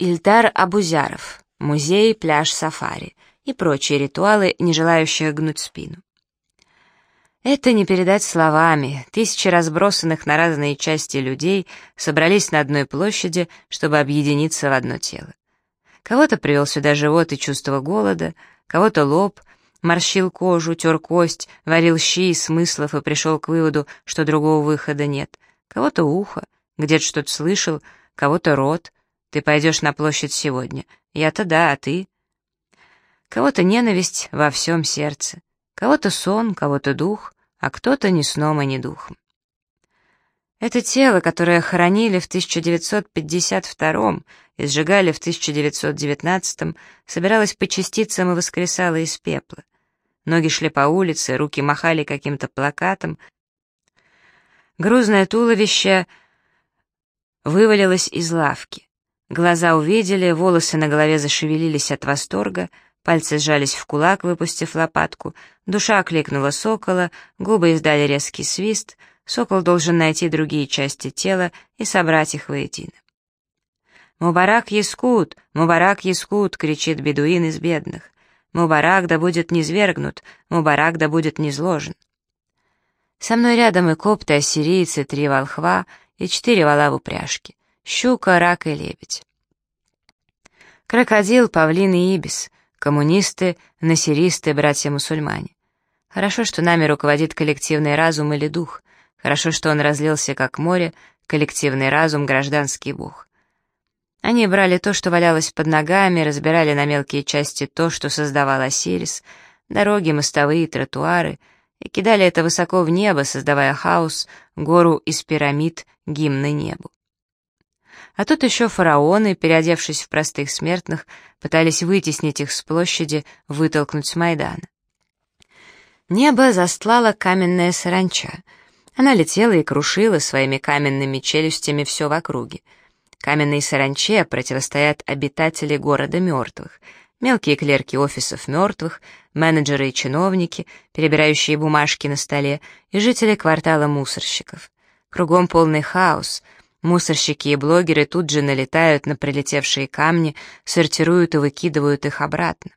Ильдар Абузяров, музей, пляж, сафари и прочие ритуалы, не желающие гнуть спину. Это не передать словами. Тысячи разбросанных на разные части людей собрались на одной площади, чтобы объединиться в одно тело. Кого-то привел сюда живот и чувство голода, кого-то лоб, морщил кожу, тер кость, варил щи из смыслов и пришел к выводу, что другого выхода нет. Кого-то ухо, где-то что-то слышал, кого-то рот. Ты пойдешь на площадь сегодня. Я-то да, а ты? Кого-то ненависть во всем сердце, кого-то сон, кого-то дух, а кто-то ни сном и ни духом. Это тело, которое хоронили в 1952 и сжигали в 1919 собиралось по частицам и воскресало из пепла. Ноги шли по улице, руки махали каким-то плакатом. Грузное туловище вывалилось из лавки. Глаза увидели, волосы на голове зашевелились от восторга — Пальцы сжались в кулак, выпустив лопатку. Душа окликнула сокола, губы издали резкий свист. Сокол должен найти другие части тела и собрать их воедино. «Мубарак Яскут! Мубарак Яскут!» — кричит бедуин из бедных. «Мубарак да будет низвергнут! Мубарак да будет низложен!» Со мной рядом и копты, ассирийцы, три волхва и четыре вала в упряжке. Щука, рак и лебедь. Крокодил, павлин и ибис — коммунисты, насеристы, братья-мусульмане. Хорошо, что нами руководит коллективный разум или дух. Хорошо, что он разлился как море, коллективный разум, гражданский бог. Они брали то, что валялось под ногами, разбирали на мелкие части то, что создавал Осирис, дороги, мостовые, тротуары, и кидали это высоко в небо, создавая хаос, гору из пирамид, гимны небу. А тут еще фараоны, переодевшись в простых смертных, пытались вытеснить их с площади, вытолкнуть с Майдана. Небо застлала каменная саранча. Она летела и крушила своими каменными челюстями все в округе. Каменной саранче противостоят обитатели города мертвых, мелкие клерки офисов мертвых, менеджеры и чиновники, перебирающие бумажки на столе, и жители квартала мусорщиков. Кругом полный хаос — Мусорщики и блогеры тут же налетают на прилетевшие камни, сортируют и выкидывают их обратно.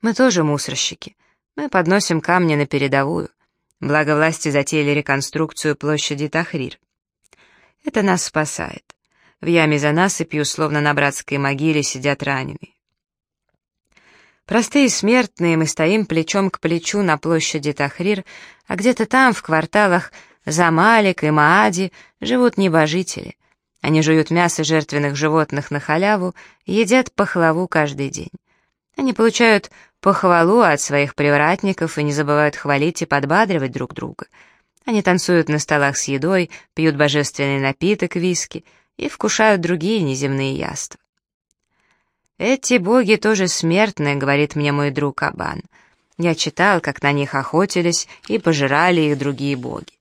Мы тоже мусорщики. Мы подносим камни на передовую. Благо власти затеяли реконструкцию площади Тахрир. Это нас спасает. В яме за насыпью, словно на братской могиле, сидят раненые. Простые смертные, мы стоим плечом к плечу на площади Тахрир, а где-то там, в кварталах, за Малик и Маади живут небожители. Они жуют мясо жертвенных животных на халяву и едят пахлаву каждый день. Они получают похвалу от своих привратников и не забывают хвалить и подбадривать друг друга. Они танцуют на столах с едой, пьют божественный напиток, виски и вкушают другие неземные яства. «Эти боги тоже смертные», — говорит мне мой друг Абан. Я читал, как на них охотились и пожирали их другие боги.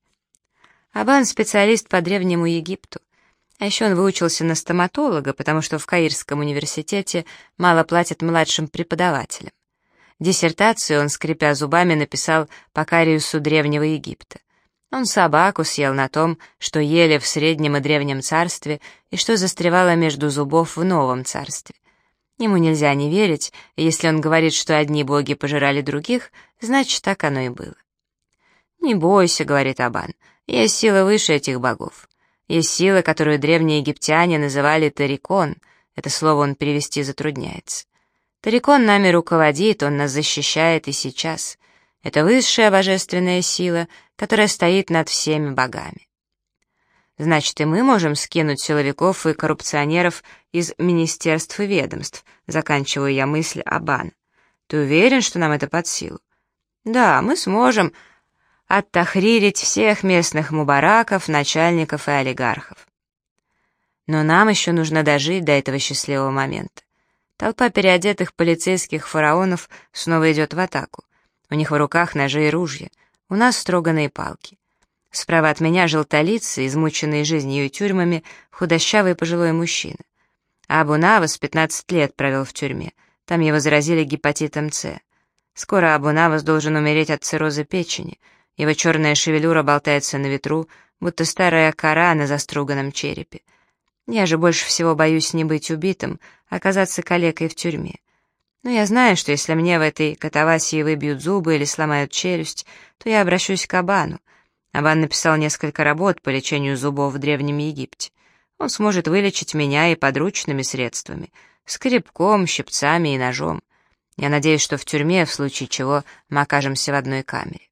Абан — специалист по Древнему Египту. А еще он выучился на стоматолога, потому что в Каирском университете мало платят младшим преподавателям. Диссертацию он, скрипя зубами, написал по Кариусу Древнего Египта. Он собаку съел на том, что ели в Среднем и Древнем царстве и что застревало между зубов в Новом царстве. Ему нельзя не верить, если он говорит, что одни боги пожирали других, значит, так оно и было. «Не бойся», — говорит Абан, — «есть сила выше этих богов. Есть сила, которую древние египтяне называли Тарикон. Это слово он перевести затрудняется. Тарикон нами руководит, он нас защищает и сейчас. Это высшая божественная сила, которая стоит над всеми богами. Значит, и мы можем скинуть силовиков и коррупционеров из министерств и ведомств, заканчиваю я мысль Абан. Ты уверен, что нам это под силу? Да, мы сможем, оттахририть всех местных мубараков, начальников и олигархов. Но нам еще нужно дожить до этого счастливого момента. Толпа переодетых полицейских фараонов снова идет в атаку. У них в руках ножи и ружья, у нас строганные палки. Справа от меня желтолицый, измученный жизнью и тюрьмами, худощавый пожилой мужчина. А Абу Навас 15 лет провел в тюрьме. Там его заразили гепатитом С. Скоро Абу Навас должен умереть от цирроза печени — его черная шевелюра болтается на ветру, будто старая кора на заструганном черепе. Я же больше всего боюсь не быть убитым, а оказаться калекой в тюрьме. Но я знаю, что если мне в этой катавасии выбьют зубы или сломают челюсть, то я обращусь к Абану. Абан написал несколько работ по лечению зубов в Древнем Египте. Он сможет вылечить меня и подручными средствами, скребком, щипцами и ножом. Я надеюсь, что в тюрьме, в случае чего, мы окажемся в одной камере.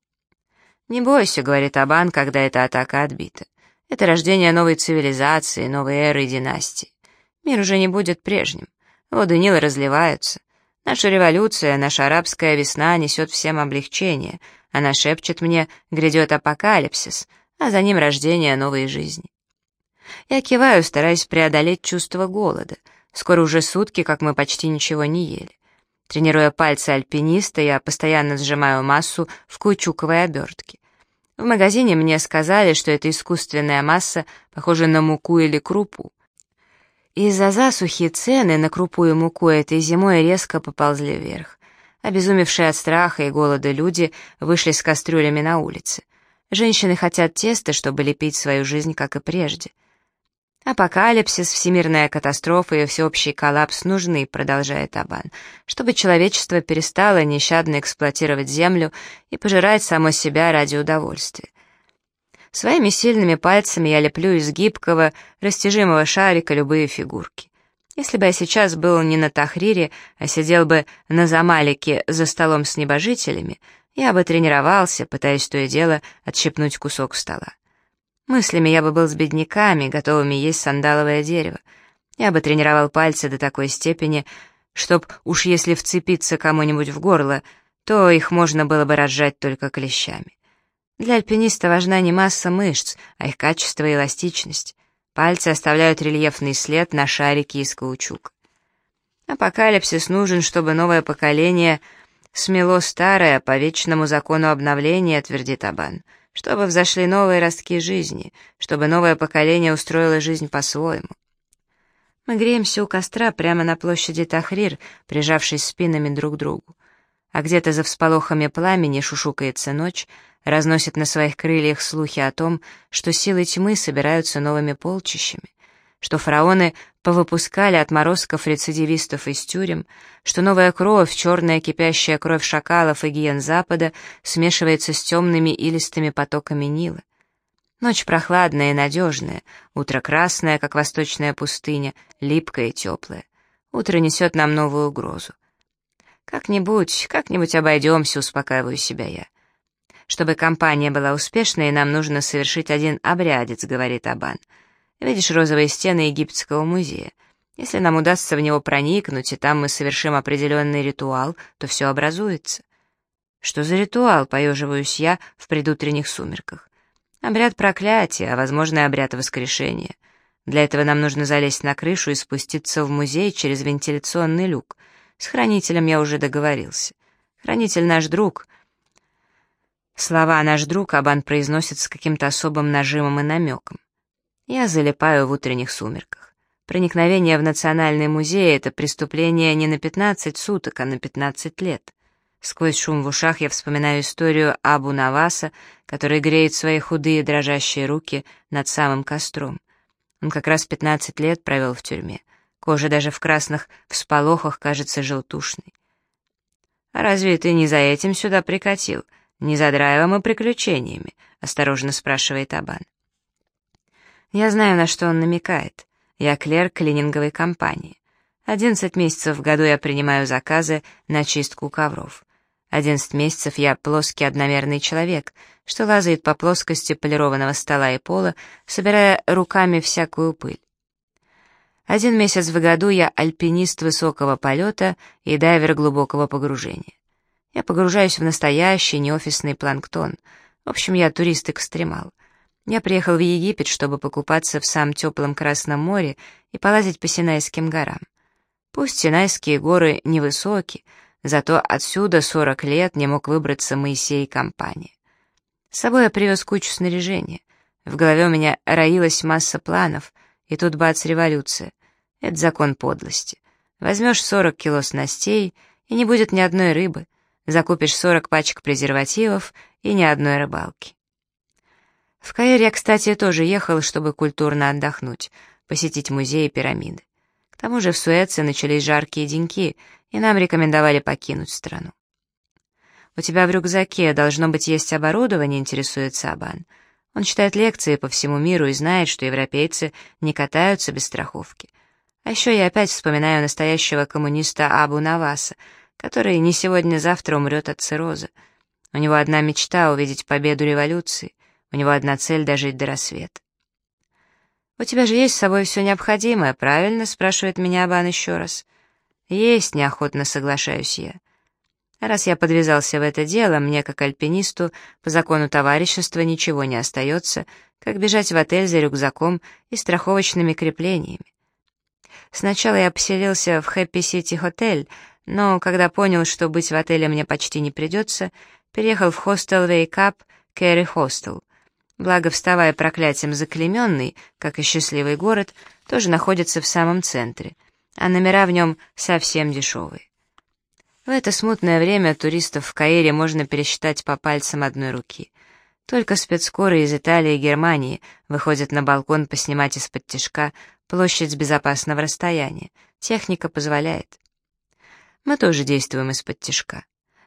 «Не бойся», — говорит Абан, когда эта атака отбита. «Это рождение новой цивилизации, новой эры и династии. Мир уже не будет прежним. Воды Нила разливаются. Наша революция, наша арабская весна несет всем облегчение. Она шепчет мне, грядет апокалипсис, а за ним рождение новой жизни. Я киваю, стараясь преодолеть чувство голода. Скоро уже сутки, как мы почти ничего не ели. Тренируя пальцы альпиниста, я постоянно сжимаю массу в каучуковой обертке. В магазине мне сказали, что эта искусственная масса похожа на муку или крупу. Из-за засухи цены на крупу и муку этой зимой резко поползли вверх. Обезумевшие от страха и голода люди вышли с кастрюлями на улице. Женщины хотят теста, чтобы лепить свою жизнь, как и прежде. Апокалипсис, всемирная катастрофа и всеобщий коллапс нужны, продолжает Абан, чтобы человечество перестало нещадно эксплуатировать землю и пожирать само себя ради удовольствия. Своими сильными пальцами я леплю из гибкого, растяжимого шарика любые фигурки. Если бы я сейчас был не на Тахрире, а сидел бы на Замалике за столом с небожителями, я бы тренировался, пытаясь то и дело отщепнуть кусок стола. Мыслями я бы был с бедняками, готовыми есть сандаловое дерево. Я бы тренировал пальцы до такой степени, чтоб уж если вцепиться кому-нибудь в горло, то их можно было бы разжать только клещами. Для альпиниста важна не масса мышц, а их качество и эластичность. Пальцы оставляют рельефный след на шарике из каучука. Апокалипсис нужен, чтобы новое поколение смело старое по вечному закону обновления, твердит Абан, чтобы взошли новые ростки жизни, чтобы новое поколение устроило жизнь по-своему. Мы греемся у костра прямо на площади Тахрир, прижавшись спинами друг к другу. А где-то за всполохами пламени шушукается ночь, разносит на своих крыльях слухи о том, что силы тьмы собираются новыми полчищами, что фараоны повыпускали отморозков рецидивистов из тюрем, что новая кровь, черная кипящая кровь шакалов и гиен Запада смешивается с темными илистыми потоками Нила. Ночь прохладная и надежная, утро красное, как восточная пустыня, липкое и теплое. Утро несет нам новую угрозу. Как-нибудь, как-нибудь обойдемся, успокаиваю себя я. Чтобы компания была успешной, нам нужно совершить один обрядец, говорит Абан. Видишь розовые стены египетского музея? Если нам удастся в него проникнуть, и там мы совершим определенный ритуал, то все образуется. Что за ритуал, поеживаюсь я в предутренних сумерках? Обряд проклятия, а, возможно, обряд воскрешения. Для этого нам нужно залезть на крышу и спуститься в музей через вентиляционный люк. С хранителем я уже договорился. Хранитель наш друг — Слова «наш друг» Абан произносит с каким-то особым нажимом и намеком. Я залипаю в утренних сумерках. Проникновение в Национальный музей — это преступление не на 15 суток, а на 15 лет. Сквозь шум в ушах я вспоминаю историю Абу Наваса, который греет свои худые дрожащие руки над самым костром. Он как раз 15 лет провел в тюрьме. Кожа даже в красных всполохах кажется желтушной. «А разве ты не за этим сюда прикатил?» «Не за драйвом и приключениями?» — осторожно спрашивает Абан. Я знаю, на что он намекает. Я клерк клининговой компании. Одиннадцать месяцев в году я принимаю заказы на чистку ковров. Одиннадцать месяцев я плоский одномерный человек, что лазает по плоскости полированного стола и пола, собирая руками всякую пыль. Один месяц в году я альпинист высокого полета и дайвер глубокого погружения. Я погружаюсь в настоящий неофисный планктон. В общем, я турист-экстремал. Я приехал в Египет, чтобы покупаться в самом теплом Красном море и полазить по Синайским горам. Пусть Синайские горы невысоки, зато отсюда 40 лет не мог выбраться Моисей и компания. С собой я привез кучу снаряжения. В голове у меня роилась масса планов, и тут бац, революция. Это закон подлости. Возьмешь 40 кило снастей, и не будет ни одной рыбы — закупишь 40 пачек презервативов и ни одной рыбалки. В Каир я, кстати, тоже ехал, чтобы культурно отдохнуть. посетить музей и пирамиды. К тому же в Суэце начались жаркие деньки, и нам рекомендовали покинуть страну. «У тебя в рюкзаке, должно быть, есть оборудование», — интересуется Абан. Он читает лекции по всему миру и знает, что европейцы не катаются без страховки. А еще я опять вспоминаю настоящего коммуниста Абу Наваса, который не сегодня-завтра умрет от цирроза. У него одна мечта — увидеть победу революции. У него одна цель — дожить до рассвета. «У тебя же есть с собой все необходимое, правильно?» — спрашивает меня Абан еще раз. «Есть», — неохотно соглашаюсь я. Раз я подвязался в это дело, мне, как альпинисту, по закону товарищества ничего не остается, как бежать в отель за рюкзаком и страховочными креплениями. Сначала я поселился в Хэппи Сити Хотель, но когда понял, что быть в отеле мне почти не придется, переехал в хостел Вейкап, Кэрри Хостел. Благо, вставая проклятием заклеменный, как и счастливый город, тоже находится в самом центре, а номера в нем совсем дешевые. В это смутное время туристов в Каире можно пересчитать по пальцам одной руки. Только спецскоры из Италии и Германии выходят на балкон поснимать из-под тяжка площадь с безопасного расстояния. Техника позволяет. Мы тоже действуем из-под тяжка.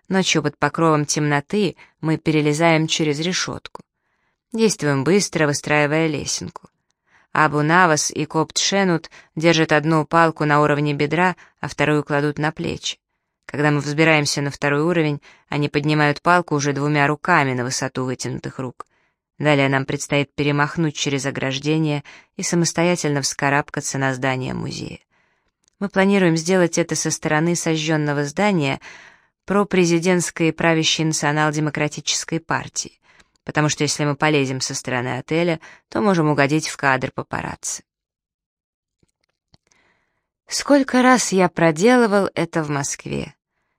Ночью под покровом темноты мы перелезаем через решетку. Действуем быстро, выстраивая лесенку. Абу Навас и Копт Шенут держат одну палку на уровне бедра, а вторую кладут на плечи. Когда мы взбираемся на второй уровень, они поднимают палку уже двумя руками на высоту вытянутых рук. Далее нам предстоит перемахнуть через ограждение и самостоятельно вскарабкаться на здание музея. Мы планируем сделать это со стороны сожженного здания пропрезидентской и правящей национал-демократической партии, потому что если мы полезем со стороны отеля, то можем угодить в кадр папарацци. Сколько раз я проделывал это в Москве.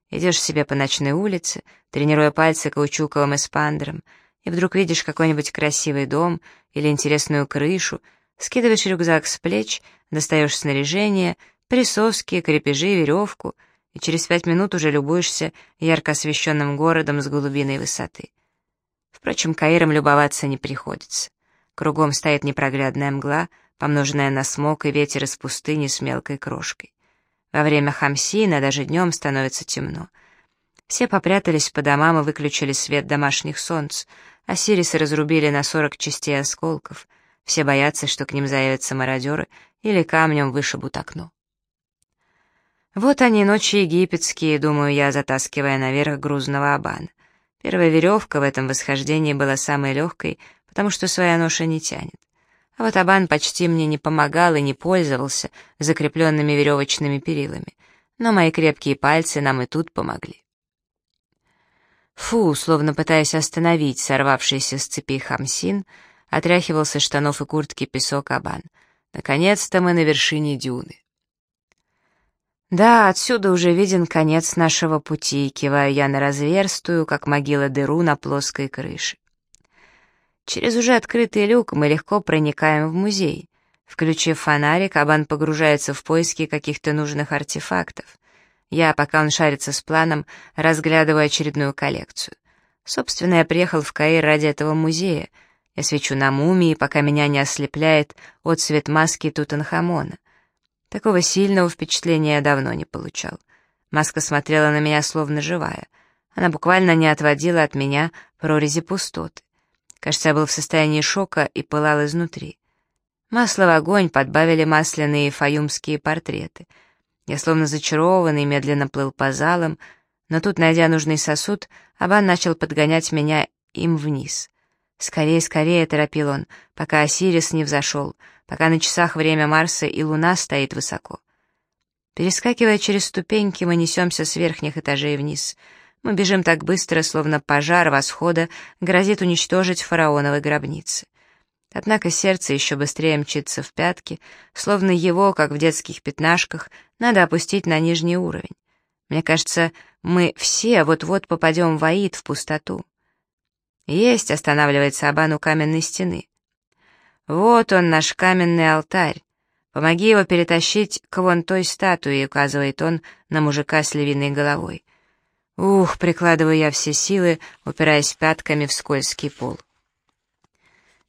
Идешь себе по ночной улице, тренируя пальцы каучуковым эспандером, и вдруг видишь какой-нибудь красивый дом или интересную крышу, скидываешь рюкзак с плеч, достаешь снаряжение, присоски, крепежи, веревку, и через пять минут уже любуешься ярко освещенным городом с голубиной высоты. Впрочем, Каиром любоваться не приходится. Кругом стоит непроглядная мгла, помноженная на смог и ветер из пустыни с мелкой крошкой. Во время хамсина даже днем становится темно. Все попрятались по домам и выключили свет домашних солнц, а сирисы разрубили на сорок частей осколков. Все боятся, что к ним заявятся мародеры или камнем вышибут окно. Вот они, ночи египетские, думаю я, затаскивая наверх грузного абана. Первая веревка в этом восхождении была самой легкой, потому что своя ноша не тянет. А вот Абан почти мне не помогал и не пользовался закрепленными веревочными перилами, но мои крепкие пальцы нам и тут помогли. Фу, словно пытаясь остановить сорвавшийся с цепи хамсин, отряхивал со штанов и куртки песок Абан. Наконец-то мы на вершине дюны. Да, отсюда уже виден конец нашего пути, киваю я на разверстую, как могила дыру на плоской крыше. Через уже открытый люк мы легко проникаем в музей. Включив фонарик, Абан погружается в поиски каких-то нужных артефактов. Я, пока он шарится с планом, разглядываю очередную коллекцию. Собственно, я приехал в Каир ради этого музея. Я свечу на мумии, пока меня не ослепляет отцвет маски Тутанхамона. Такого сильного впечатления я давно не получал. Маска смотрела на меня словно живая. Она буквально не отводила от меня прорези пустоты. Кажется, я был в состоянии шока и пылал изнутри. Масло в огонь подбавили масляные фаюмские портреты. Я словно зачарованный медленно плыл по залам, но тут, найдя нужный сосуд, Абан начал подгонять меня им вниз. «Скорее, скорее!» — торопил он, пока Осирис не взошел, пока на часах время Марса и Луна стоит высоко. Перескакивая через ступеньки, мы несемся с верхних этажей вниз — мы бежим так быстро, словно пожар восхода грозит уничтожить фараоновы гробницы. Однако сердце еще быстрее мчится в пятки, словно его, как в детских пятнашках, надо опустить на нижний уровень. Мне кажется, мы все вот-вот попадем в Аид, в пустоту. Есть, останавливается Абан у каменной стены. Вот он, наш каменный алтарь. Помоги его перетащить к вон той статуе, указывает он на мужика с львиной головой. Ух, прикладываю я все силы, упираясь пятками в скользкий пол.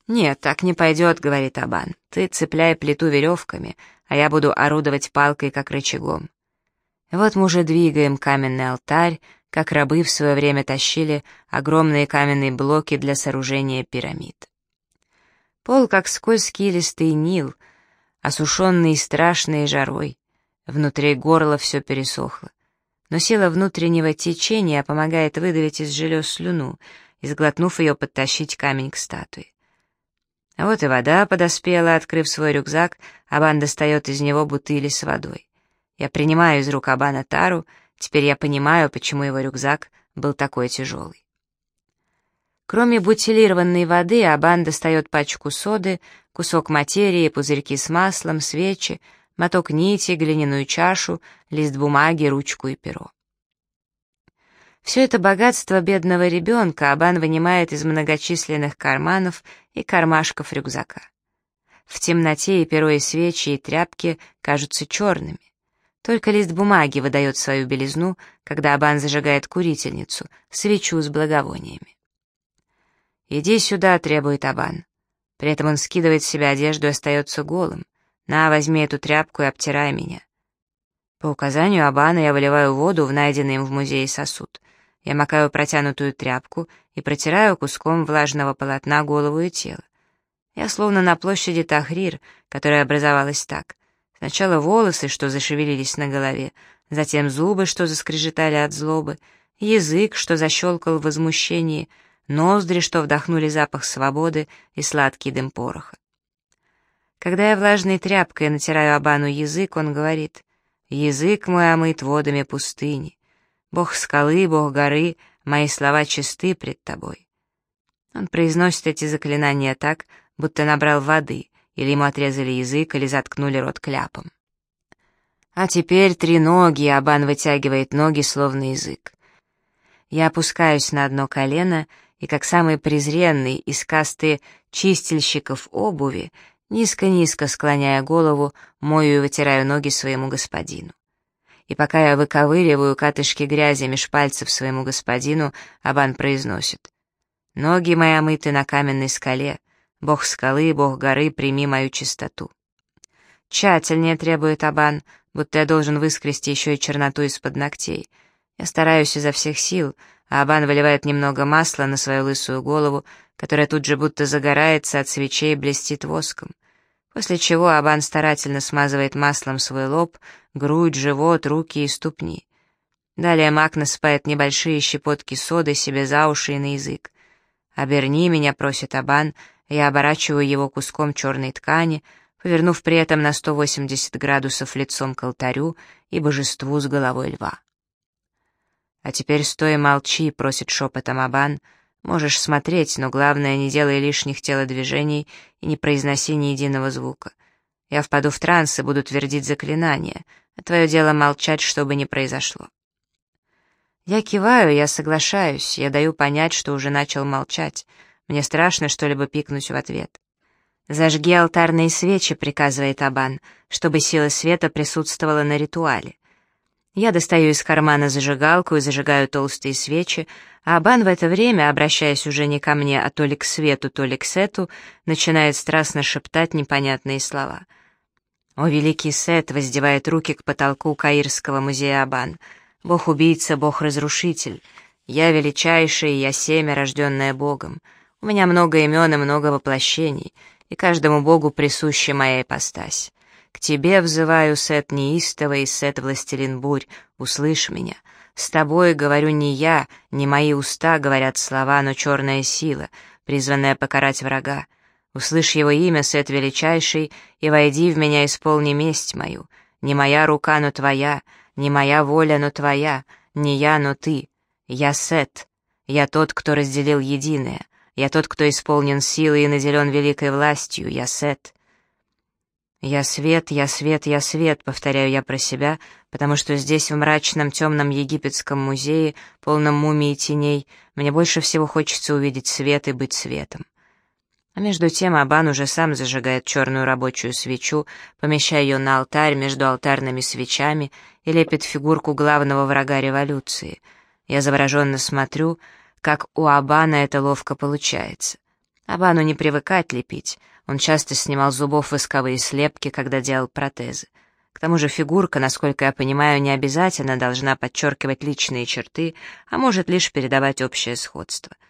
«Нет, так не пойдет», — говорит Абан. Ты цепляй плиту веревками, а я буду орудовать палкой, как рычагом. Вот мы уже двигаем каменный алтарь, как рабы в свое время тащили огромные каменные блоки для сооружения пирамид. Пол, как скользкий листый Нил, осушенный страшной жарой. Внутри горла все пересохло. Но сила внутреннего течения помогает выдавить из желез слюну и, сглотнув ее, подтащить камень к статуе. А вот и вода подоспела, открыв свой рюкзак, Абан достает из него бутыли с водой. Я принимаю из рук Абана тару — Теперь я понимаю, почему его рюкзак был такой тяжелый. Кроме бутилированной воды, Абан достает пачку соды, кусок материи, пузырьки с маслом, свечи, моток нити, глиняную чашу, лист бумаги, ручку и перо. Все это богатство бедного ребенка Абан вынимает из многочисленных карманов и кармашков рюкзака. В темноте и перо, и свечи, и тряпки кажутся черными. Только лист бумаги выдает свою белизну, когда Абан зажигает курительницу, свечу с благовониями. «Иди сюда», — требует Абан. При этом он скидывает с себя одежду и остается голым. «На, возьми эту тряпку и обтирай меня». По указанию Абана я выливаю воду в найденный им в музее сосуд. Я макаю протянутую тряпку и протираю куском влажного полотна голову и тело. Я словно на площади Тахрир, которая образовалась так — Сначала волосы, что зашевелились на голове, затем зубы, что заскрежетали от злобы, язык, что защелкал в возмущении, ноздри, что вдохнули запах свободы и сладкий дым пороха. Когда я влажной тряпкой натираю Абану язык, он говорит, «Язык мой омыт водами пустыни. Бог скалы, Бог горы, мои слова чисты пред тобой». Он произносит эти заклинания так, будто набрал воды, или ему отрезали язык, или заткнули рот кляпом. А теперь три ноги, Абан вытягивает ноги, словно язык. Я опускаюсь на одно колено и, как самый презренный из касты чистильщиков обуви, низко-низко склоняя голову, мою и вытираю ноги своему господину. И пока я выковыриваю катышки грязи меж пальцев своему господину, Абан произносит. «Ноги мои омыты на каменной скале, Бог скалы, бог горы, прими мою чистоту. Тщательнее требует Абан, будто я должен выскрести еще и черноту из-под ногтей. Я стараюсь изо всех сил, Абан выливает немного масла на свою лысую голову, которая тут же будто загорается от свечей и блестит воском. После чего Абан старательно смазывает маслом свой лоб, грудь, живот, руки и ступни. Далее маг насыпает небольшие щепотки соды себе за уши и на язык. «Оберни меня», — просит Абан, — я оборачиваю его куском черной ткани, повернув при этом на 180 градусов лицом к алтарю и божеству с головой льва. «А теперь стой и молчи», — просит шепотом Абан. «Можешь смотреть, но главное, не делай лишних телодвижений и не произноси ни единого звука. Я впаду в транс и буду твердить заклинания, а твое дело молчать, что бы ни произошло». Я киваю, я соглашаюсь, я даю понять, что уже начал молчать — мне страшно что-либо пикнуть в ответ. «Зажги алтарные свечи», — приказывает Абан, чтобы сила света присутствовала на ритуале. Я достаю из кармана зажигалку и зажигаю толстые свечи, а Абан в это время, обращаясь уже не ко мне, а то ли к свету, то ли к сету, начинает страстно шептать непонятные слова. «О, великий Сет!» — воздевает руки к потолку Каирского музея Абан. «Бог-убийца, Бог-разрушитель! Я величайший, я семя, рожденное Богом!» У меня много имен и много воплощений, и каждому богу присуща моя ипостась. К тебе взываю, Сет неистовый, Сет властелин бурь, услышь меня. С тобой говорю не я, не мои уста говорят слова, но черная сила, призванная покарать врага. Услышь его имя, Сет величайший, и войди в меня, исполни месть мою. Не моя рука, но твоя, не моя воля, но твоя, не я, но ты. Я Сет, я тот, кто разделил единое. Я тот, кто исполнен силой и наделен великой властью, я Сет. «Я свет, я свет, я свет», — повторяю я про себя, потому что здесь, в мрачном темном египетском музее, полном мумий и теней, мне больше всего хочется увидеть свет и быть светом. А между тем Абан уже сам зажигает черную рабочую свечу, помещая ее на алтарь между алтарными свечами и лепит фигурку главного врага революции. Я завороженно смотрю, как у Абана это ловко получается. Абану не привыкать лепить. Он часто снимал с зубов восковые слепки, когда делал протезы. К тому же фигурка, насколько я понимаю, не обязательно должна подчеркивать личные черты, а может лишь передавать общее сходство —